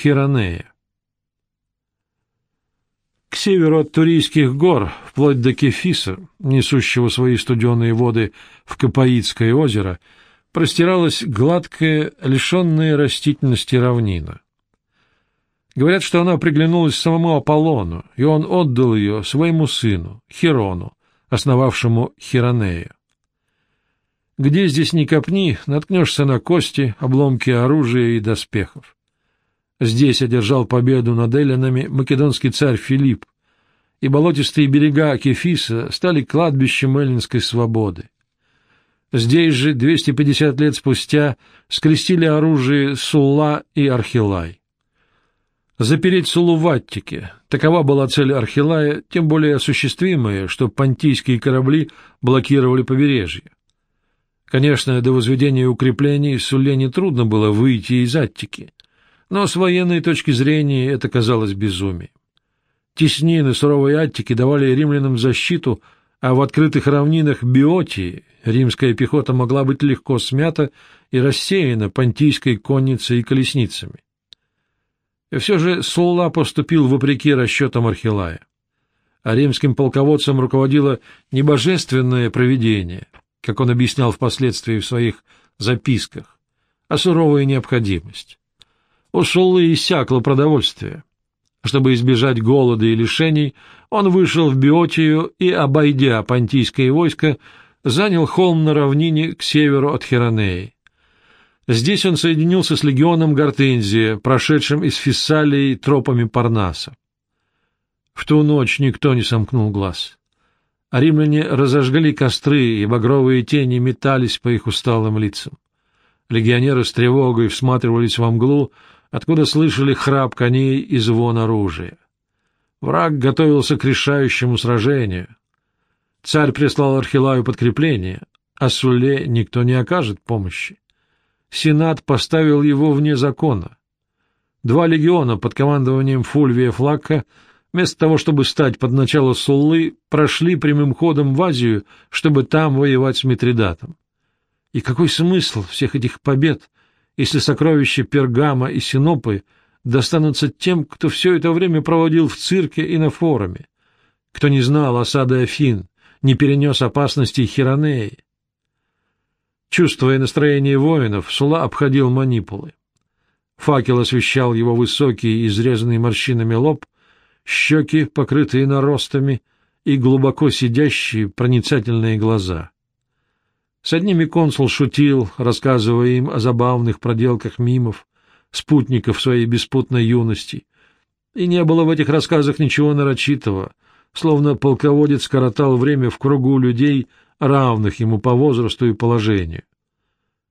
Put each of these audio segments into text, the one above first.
Хиронея. К северу от Турийских гор, вплоть до Кефиса, несущего свои студеные воды в Капаитское озеро, простиралась гладкая, лишенная растительности равнина. Говорят, что она приглянулась самому Аполлону, и он отдал ее своему сыну, Хирону, основавшему Хиронея. Где здесь ни копни, наткнешься на кости, обломки оружия и доспехов. Здесь одержал победу над эллинами македонский царь Филипп, и болотистые берега Кефиса стали кладбищем эллинской свободы. Здесь же 250 лет спустя скрестили оружие Сулла и Архилай. Запереть Сулу в Аттике — такова была цель Архилая, тем более осуществимая, что понтийские корабли блокировали побережье. Конечно, до возведения укреплений Суле нетрудно было выйти из Аттики, но с военной точки зрения это казалось безумием. Теснины суровой Аттики давали римлянам защиту, а в открытых равнинах Биотии римская пехота могла быть легко смята и рассеяна понтийской конницей и колесницами. И все же Сулла поступил вопреки расчетам Архилая. А римским полководцем руководило не божественное провидение, как он объяснял впоследствии в своих записках, а суровая необходимость. У Суллы иссякло продовольствие. Чтобы избежать голода и лишений, он вышел в Биотию и, обойдя понтийское войско, занял холм на равнине к северу от Херонеи. Здесь он соединился с легионом Гортензия, прошедшим из Фессалии тропами Парнаса. В ту ночь никто не сомкнул глаз. А римляне разожгли костры, и багровые тени метались по их усталым лицам. Легионеры с тревогой всматривались во мглу, откуда слышали храп коней и звон оружия. Враг готовился к решающему сражению. Царь прислал Архилаю подкрепление, а Суле никто не окажет помощи. Сенат поставил его вне закона. Два легиона под командованием Фульвия Флакка, вместо того, чтобы стать под начало Суллы, прошли прямым ходом в Азию, чтобы там воевать с Митридатом. И какой смысл всех этих побед, если сокровища Пергама и Синопы достанутся тем, кто все это время проводил в цирке и на форуме, кто не знал осады Афин, не перенес опасностей Хиронеи. Чувствуя настроение воинов, Сула обходил манипулы. Факел освещал его высокий, изрезанный морщинами лоб, щеки, покрытые наростами, и глубоко сидящие проницательные глаза — с одними консул шутил, рассказывая им о забавных проделках мимов, спутников своей беспутной юности. И не было в этих рассказах ничего нарочитого, словно полководец коротал время в кругу людей, равных ему по возрасту и положению.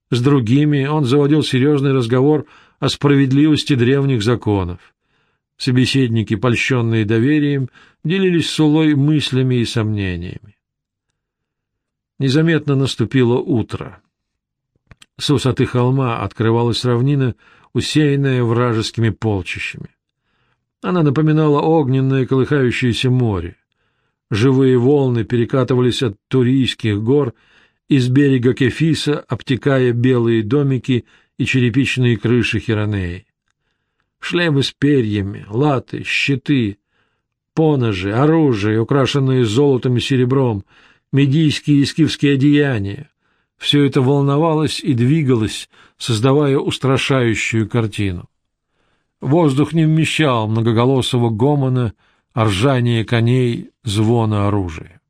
С другими он заводил серьезный разговор о справедливости древних законов. Собеседники, польщенные доверием, делились с Улой мыслями и сомнениями. Незаметно наступило утро. С высоты холма открывалась равнина, усеянная вражескими полчищами. Она напоминала огненное колыхающееся море. Живые волны перекатывались от Турийских гор из берега Кефиса, обтекая белые домики и черепичные крыши Хиронеи. Шлемы с перьями, латы, щиты, поножи, оружие, украшенные золотом и серебром — медийские и скифские одеяния. Все это волновалось и двигалось, создавая устрашающую картину. Воздух не вмещал многоголосого гомона, ржания коней, звона оружия.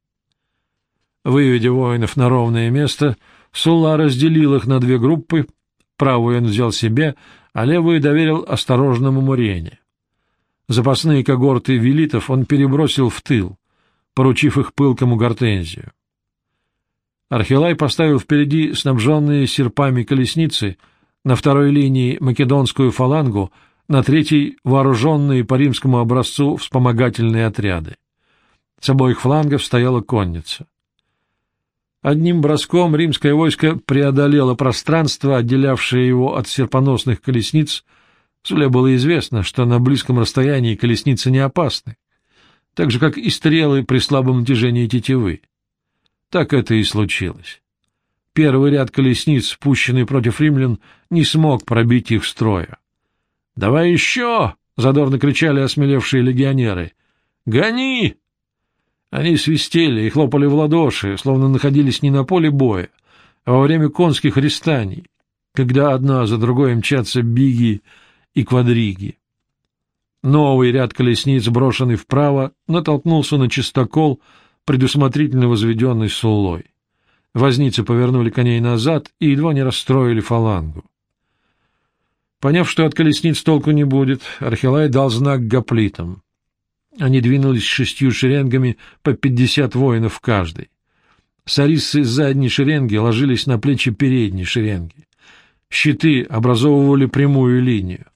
Выведя воинов на ровное место, Сулла разделил их на две группы, правую он взял себе, а левую доверил осторожному Мурене. Запасные когорты велитов он перебросил в тыл, поручив их пылкому гортензию. Архилай поставил впереди снабженные серпами колесницы, на второй линии македонскую фалангу, на третьей — вооруженные по римскому образцу вспомогательные отряды. С обоих флангов стояла конница. Одним броском римское войско преодолело пространство, отделявшее его от серпоносных колесниц. Суле было известно, что на близком расстоянии колесницы не опасны так же, как и стрелы при слабом натяжении тетивы. Так это и случилось. Первый ряд колесниц, спущенный против римлян, не смог пробить их строя. «Давай еще!» — задорно кричали осмелевшие легионеры. «Гони!» Они свистели и хлопали в ладоши, словно находились не на поле боя, а во время конских рестаний, когда одна за другой мчатся биги и квадриги. Новый ряд колесниц, брошенный вправо, натолкнулся на чистокол, предусмотрительно возведенный сулой. Возницы повернули коней назад и едва не расстроили фалангу. Поняв, что от колесниц толку не будет, Архилай дал знак гоплитам. Они двинулись шестью шеренгами по пятьдесят воинов в каждой. Сариссы задней шеренги ложились на плечи передней шеренги. Щиты образовывали прямую линию.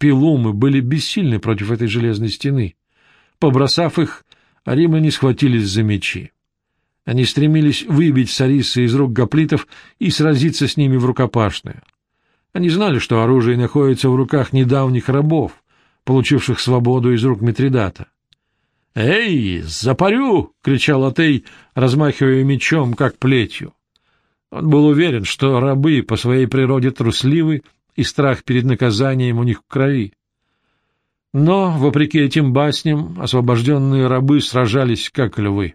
Пилумы были бессильны против этой железной стены. Побросав их, римляне схватились за мечи. Они стремились выбить Сарисы из рук гоплитов и сразиться с ними в рукопашную. Они знали, что оружие находится в руках недавних рабов, получивших свободу из рук Митридата. «Эй, запарю!» — кричал Атей, размахивая мечом, как плетью. Он был уверен, что рабы по своей природе трусливы, и страх перед наказанием у них в крови. Но, вопреки этим басням, освобожденные рабы сражались, как львы.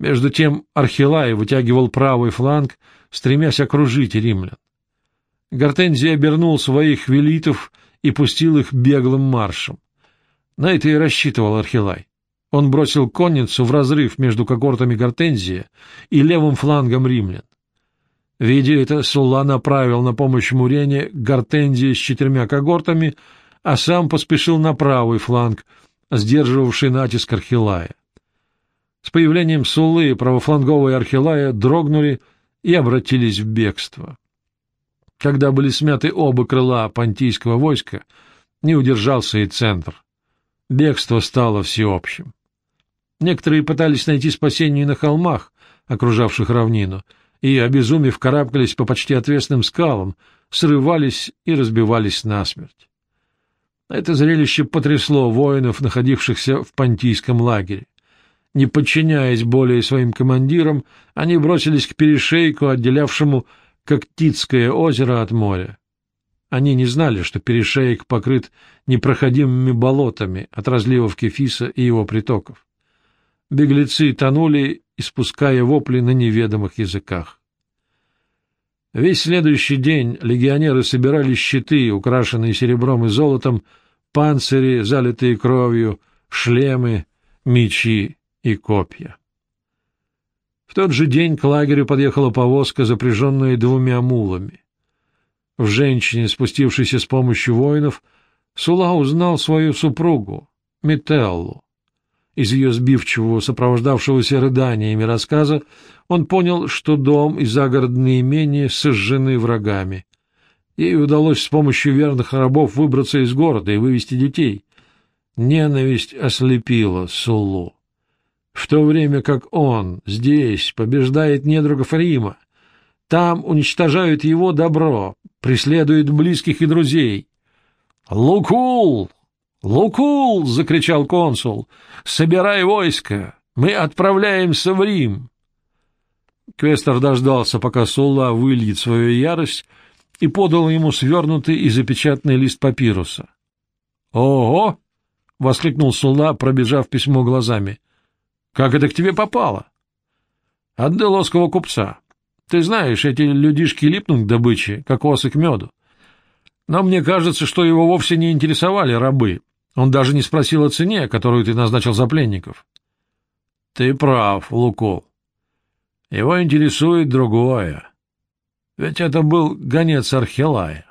Между тем Архилай вытягивал правый фланг, стремясь окружить римлян. Гортензий обернул своих велитов и пустил их беглым маршем. На это и рассчитывал Архилай. Он бросил конницу в разрыв между когортами Гортензия и левым флангом римлян. Видя это, Сулла направил на помощь Мурене Гортензии с четырьмя когортами, а сам поспешил на правый фланг, сдерживавший натиск Архилая. С появлением Суллы правофланговые Архилая дрогнули и обратились в бегство. Когда были смяты оба крыла понтийского войска, не удержался и центр. Бегство стало всеобщим. Некоторые пытались найти спасение на холмах, окружавших равнину, и, обезумев, карабкались по почти отвесным скалам, срывались и разбивались насмерть. Это зрелище потрясло воинов, находившихся в понтийском лагере. Не подчиняясь более своим командирам, они бросились к перешейку, отделявшему Коктитское озеро от моря. Они не знали, что перешеек покрыт непроходимыми болотами от разливов Кефиса и его притоков. Беглецы тонули, испуская вопли на неведомых языках. Весь следующий день легионеры собирали щиты, украшенные серебром и золотом, панцири, залитые кровью, шлемы, мечи и копья. В тот же день к лагерю подъехала повозка, запряженная двумя мулами. В женщине, спустившейся с помощью воинов, Сула узнал свою супругу, Метеллу. Из ее сбивчивого, сопровождавшегося рыданиями рассказа он понял, что дом и загородные имения сожжены врагами. Ей удалось с помощью верных рабов выбраться из города и вывести детей. Ненависть ослепила Сулу. В то время как он здесь побеждает недругов Рима, там уничтожают его добро, преследуют близких и друзей. «Лукул! Лукул!» — закричал консул. «Собирай войско! Мы отправляемся в Рим!» Квестер дождался, пока Сулла выльет свою ярость, и подал ему свернутый и запечатанный лист папируса. «Ого!» — воскликнул Сулла, пробежав письмо глазами. «Как это к тебе попало?» «От делосского купца. Ты знаешь, эти людишки липнут к добыче, как осы к меду. Но мне кажется, что его вовсе не интересовали рабы. Он даже не спросил о цене, которую ты назначил за пленников. Ты прав, Лукол. Его интересует другое. Ведь это был гонец Архелая.